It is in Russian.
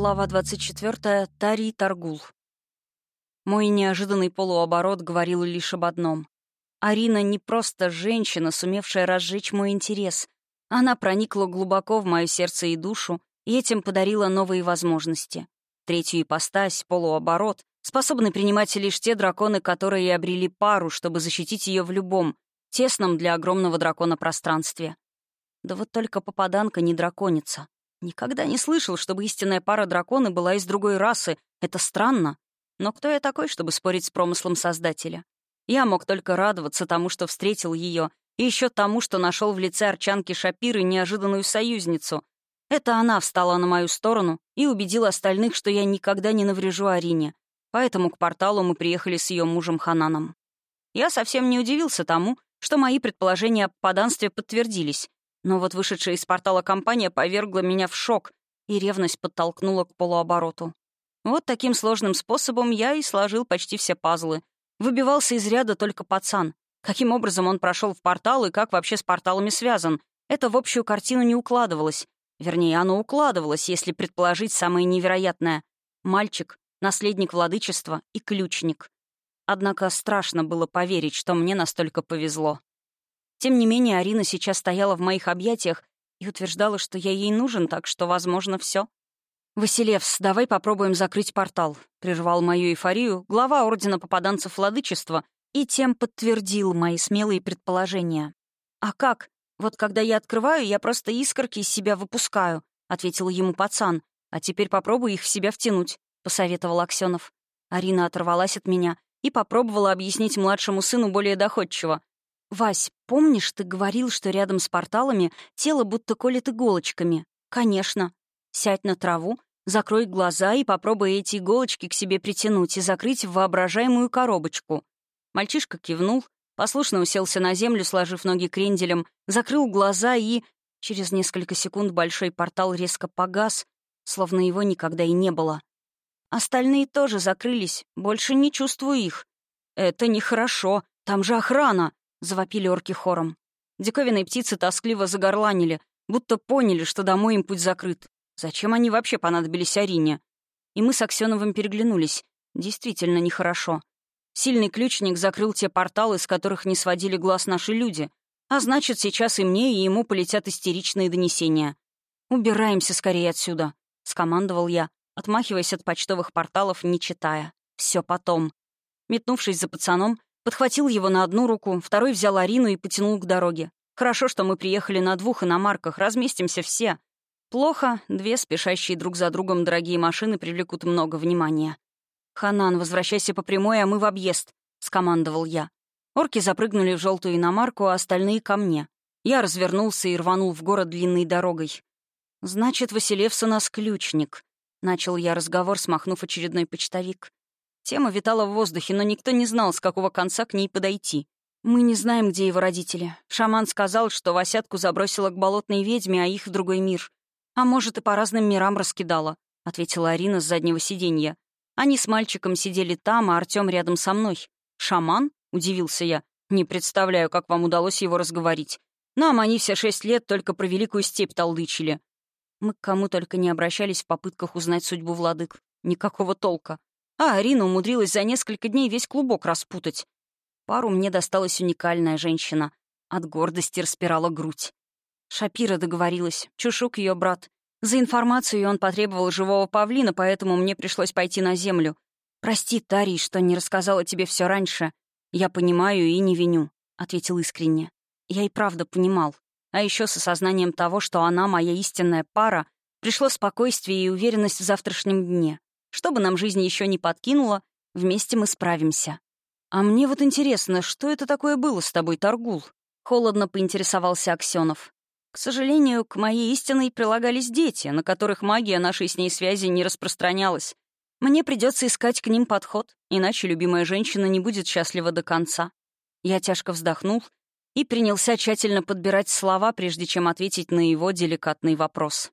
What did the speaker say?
Глава 24. Тари Таргул. Мой неожиданный полуоборот говорил лишь об одном. Арина не просто женщина, сумевшая разжечь мой интерес. Она проникла глубоко в мое сердце и душу, и этим подарила новые возможности. Третью ипостась, полуоборот, способны принимать лишь те драконы, которые обрели пару, чтобы защитить ее в любом, тесном для огромного дракона пространстве. Да вот только попаданка не драконица. Никогда не слышал, чтобы истинная пара дракона была из другой расы. Это странно. Но кто я такой, чтобы спорить с промыслом Создателя? Я мог только радоваться тому, что встретил ее, и еще тому, что нашел в лице Арчанки Шапиры неожиданную союзницу. Это она встала на мою сторону и убедила остальных, что я никогда не наврежу Арине. Поэтому к порталу мы приехали с ее мужем Хананом. Я совсем не удивился тому, что мои предположения о попаданстве подтвердились. Но вот вышедшая из портала компания повергла меня в шок, и ревность подтолкнула к полуобороту. Вот таким сложным способом я и сложил почти все пазлы. Выбивался из ряда только пацан. Каким образом он прошел в портал и как вообще с порталами связан? Это в общую картину не укладывалось. Вернее, оно укладывалось, если предположить самое невероятное. Мальчик, наследник владычества и ключник. Однако страшно было поверить, что мне настолько повезло. Тем не менее, Арина сейчас стояла в моих объятиях и утверждала, что я ей нужен, так что, возможно, все. «Василевс, давай попробуем закрыть портал», — прервал мою эйфорию глава Ордена Попаданцев Владычества и тем подтвердил мои смелые предположения. «А как? Вот когда я открываю, я просто искорки из себя выпускаю», — ответил ему пацан. «А теперь попробуй их в себя втянуть», — посоветовал Аксенов. Арина оторвалась от меня и попробовала объяснить младшему сыну более доходчиво. «Вась, помнишь, ты говорил, что рядом с порталами тело будто колет иголочками?» «Конечно. Сядь на траву, закрой глаза и попробуй эти иголочки к себе притянуть и закрыть в воображаемую коробочку». Мальчишка кивнул, послушно уселся на землю, сложив ноги кренделем, закрыл глаза и... Через несколько секунд большой портал резко погас, словно его никогда и не было. Остальные тоже закрылись, больше не чувствую их. «Это нехорошо, там же охрана!» — завопили орки хором. Диковинные птицы тоскливо загорланили, будто поняли, что домой им путь закрыт. Зачем они вообще понадобились Арине? И мы с Аксеновым переглянулись. Действительно нехорошо. Сильный ключник закрыл те порталы, с которых не сводили глаз наши люди. А значит, сейчас и мне, и ему полетят истеричные донесения. «Убираемся скорее отсюда», — скомандовал я, отмахиваясь от почтовых порталов, не читая. Все потом. Метнувшись за пацаном, Подхватил его на одну руку, второй взял Арину и потянул к дороге. Хорошо, что мы приехали на двух иномарках, разместимся все. Плохо, две спешащие друг за другом дорогие машины привлекут много внимания. «Ханан, возвращайся по прямой, а мы в объезд», — скомандовал я. Орки запрыгнули в желтую иномарку, а остальные — ко мне. Я развернулся и рванул в город длинной дорогой. «Значит, Василевс у нас ключник», — начал я разговор, смахнув очередной почтовик. Тема витала в воздухе, но никто не знал, с какого конца к ней подойти. Мы не знаем, где его родители. Шаман сказал, что Васятку забросила к болотной ведьме, а их в другой мир. А может, и по разным мирам раскидала, — ответила Арина с заднего сиденья. Они с мальчиком сидели там, а Артем рядом со мной. «Шаман?» — удивился я. «Не представляю, как вам удалось его разговорить. Нам они все шесть лет только про Великую Степь толдычили». Мы к кому только не обращались в попытках узнать судьбу владык. Никакого толка. А Арина умудрилась за несколько дней весь клубок распутать. Пару мне досталась уникальная женщина. От гордости распирала грудь. Шапира договорилась, Чушук ее брат. За информацию он потребовал живого павлина, поэтому мне пришлось пойти на землю. «Прости, Тари, что не рассказала тебе все раньше. Я понимаю и не виню», — ответил искренне. Я и правда понимал. А еще с осознанием того, что она моя истинная пара, пришло спокойствие и уверенность в завтрашнем дне. Что бы нам жизнь еще не подкинула, вместе мы справимся. А мне вот интересно, что это такое было с тобой, Торгул? Холодно поинтересовался Аксенов. К сожалению, к моей истиной прилагались дети, на которых магия нашей с ней связи не распространялась. Мне придется искать к ним подход, иначе любимая женщина не будет счастлива до конца. Я тяжко вздохнул и принялся тщательно подбирать слова, прежде чем ответить на его деликатный вопрос.